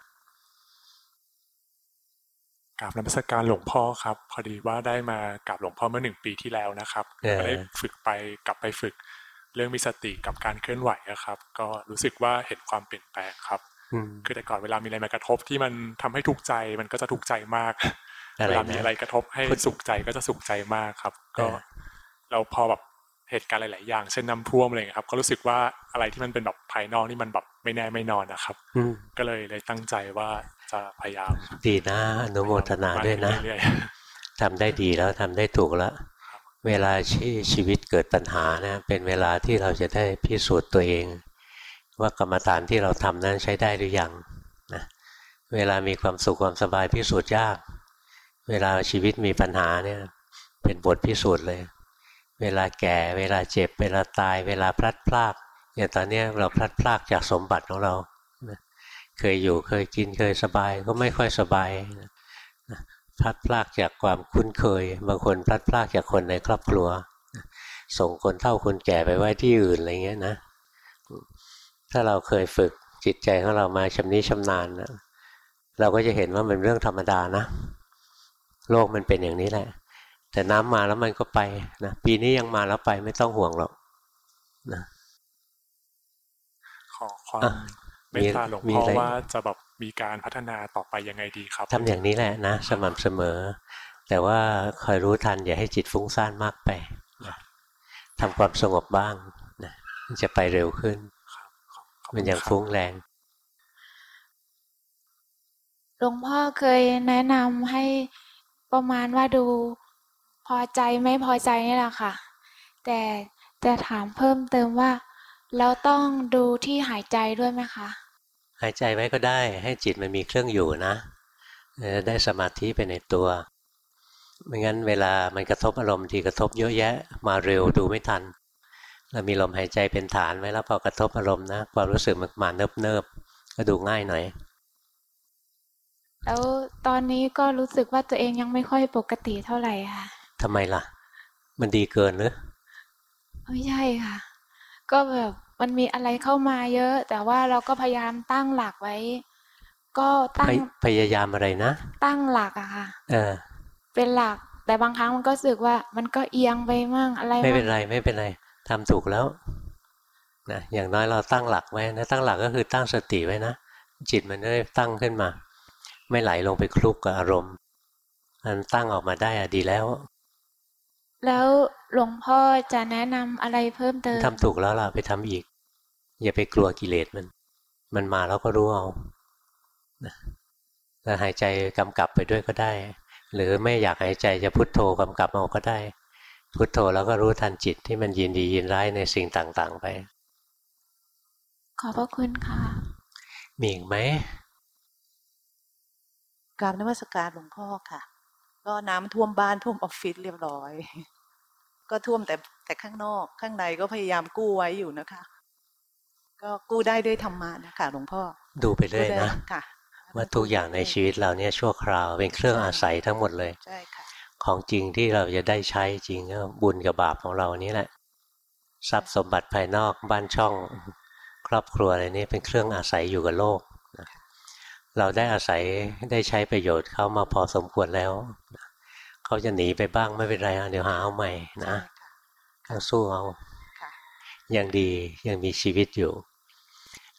กราบนมัสการหลวงพ่อครับ พอดีว่าได้มากราบหลวงพ่อเมื่อหนึ่งปีที่แล้วนะครับเออก็ได้ฝึกไปกลับไปฝึกเรื่องมีสติกับการเคลื่อนไหวอะครับ ก็รู้สึกว่าเห็นความเปลี่ยนแปลงครับอืมคือแต่ก่อนเวลามีอะไรมากระทบที่มันทำให้ทุกข์ใจมันก็จะทุกข์ใจมากอะไรเวนะลามีอะไรกระทบให้พูดสุขใจก็จะสุขใจมากครับ ก็เออเราพอแบบ เหตุการณ์หลาย ๆ อย่าง เช่นน้ำท่วมอะไรอย่างเงี้ยครับ ก็รู้สึกว่าอะไรที่มันเป็นแบบภายนอกนี่มันแบบไม่แน่ไม่นอนนะครับอืมก็เลยเลยตั้งใจว่าจะพยายามดีนะอนุโมทนาด้วยนะเรื่อยทำได้ดีแล้วทำได้ถูกแล้วเวลาที่ชีวิตเกิดปัญหานะเป็นเวลาที่เราจะได้พิสูจน์ตัวเอง ว่ากรรมฐานที่เราทำนั้นใช้ได้หรือยังนะเวลามีความสุขความสบายพิสูจน์ยาก เวลาชีวิตมีปัญหาเนี่ยเป็นบทพิสูจน์เลย เวลาแก่ เวลาเจ็บ เวลาตาย เวลาพลัดพรากอย่างตอนนี้เราพลัดพรากจากสมบัติของเรานะเคยอยู่เคยกินเคยสบายก็ไม่ค่อยสบายนะพลัดพรากจากความคุ้นเคย บางคนพลัดพรากจากคนในครอบครัวนะส่งคนเฒ่าคนแก่ไปไว้ที่อื่นอะไรเงี้ยนะ ถ้าเราเคยฝึกจิตใจของเรามาชำนิชำนาญนะเราก็จะเห็นว่ามันเรื่องธรรมดานะ โลกมันเป็นอย่างนี้แหละ แต่น้ำมาแล้วมันก็ไปนะปีนี้ยังมาแล้วไปไม่ต้องห่วงหรอกนะๆขอความอะเมตตาหลวงมีพ่ออะไรว่าจะแบบมีการพัฒนาต่อไปยังไงดีครับทำอย่างนี้แหละนะสม่ำเสมอ แต่ว่าคอยรู้ทันอย่าให้จิตฟุ้งซ่านมากไปนะทำความสงบบ้างนะมันจะไปเร็วขึ้นขอบคุณมันยังครับฟุ้งแรงหลวงพ่อเคยแนะนำให้ประมาณว่าดูพ อใจไม่พอใจนี่แหละค่ะ แต่จะถามเพิ่มเติมว่า เราต้องดูที่หายใจด้วยไหมคะ หายใจไว้ก็ได้ให้จิตมันมีเครื่องอยู่นะเออได้สมาธิไปในตัวไม่งั้นเวลามันกระทบอารมณ์ทีกระทบเยอะแยะมาเร็วดูไม่ทัน เรามีลมหายใจเป็นฐานไว้แล้วพอกระทบอารมณ์นะความรู้สึกมันมาเนิบเนิบๆก็ดูง่ายหน่อย แล้วตอนนี้ก็รู้สึกว่าตัวเองยังไม่ค่อยปกติเท่าไหร่ค่ะ ทำไมล่ะ มันดีเกินหรือไม่ใช่ค่ะ ก็แบบมันมีอะไรเข้ามาเยอะ แต่ว่าเราก็พยายามตั้งหลักไว้ ก็ตั้พงยพยายามอะไรนะ ตั้งหลักอะค่ะ เออ เป็นหลัก แต่บางครั้งมันก็รู้สึกว่า มันก็เอียงไปมั่งอะไรไม่มั่เป็นงไรไม่เป็นไรทำถูกแล้วนะอย่างน้อยเราตั้งหลักไว้นะตั้งหลักก็คือตั้งสติไว้นะจิตมันได้ตั้งขึ้นมา ไม่ไหลลงไปคลุกกับอารมณ์มันตั้งออกมาได้อะดีแล้ว แล้วหลวงพ่อจะแนะนำอะไรเพิ่มเติมทำถูกแล้วล่ะไปทำอีก อย่าไปกลัวกิเลสมัน มันมาแล้วก็รู้เอานะแล้วหายใจกำกับไปด้วยก็ได้ หรือไม่อยากหายใจจะพุทโธกำกับเอาก็ได้ พุทโธแล้วก็รู้ทันจิตที่มันยินดียินร้ายในสิ่งต่างๆไป ขอบพระคุณค่ะ มีอีกไหมกราบนมัสการหลวงพ่อค่ะ ก็น้ำท่วมบ้านท่วมออฟฟิศเรียบร้อย ก็ท่วมแต่แต่ข้างนอกข้างในก็พยายามกู้ไว้อยู่นะคะ ก็กู้ได้ด้วยธรรมะนะคะหลวงพ่อ ดูไปเรื่อยกู้ได้นะค่ะว่าทุกอย่างในชีวิตเราเนี่ยชั่วคราวเป็นเครื่องอาศัยทั้งหมดเลยใช่ค่ะของจริงที่เราจะได้ใช้จริงก็บุญกับบาปของเรานี่แหละ ทรัพย์สมบัติภายนอกบ้านช่อง ครอบครัวอะไรนี่เป็นเครื่องอาศัยอยู่กับโลกนะ เราได้อาศัยได้ใช้ประโยชน์เขามาพอสมควรแล้วเขาจะหนีไปบ้างไม่เป็นไรเดี๋ยวหาเอาใหม่นะต้องสู้เอายังดียังมีชีวิตอยู่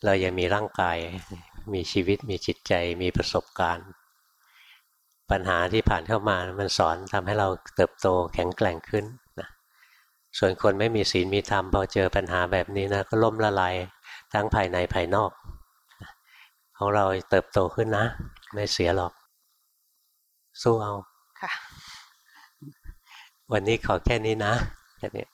เรายังมีร่างกาย มีชีวิตมีจิตใจมีประสบการณ์ ปัญหาที่ผ่านเข้ามามันสอนทำให้เราเติบโตแข็งแกร่งขึ้นนะส่วนคนไม่มีศีลมีธรรมพอเจอปัญหาแบบนี้นะก็ล่มละลายทั้งภายในภายนอก ของเราเติบโตขึ้นนะ ไม่เสียหรอก สู้เอา ค่ะ วันนี้ขอแค่นี้นะแค่นี้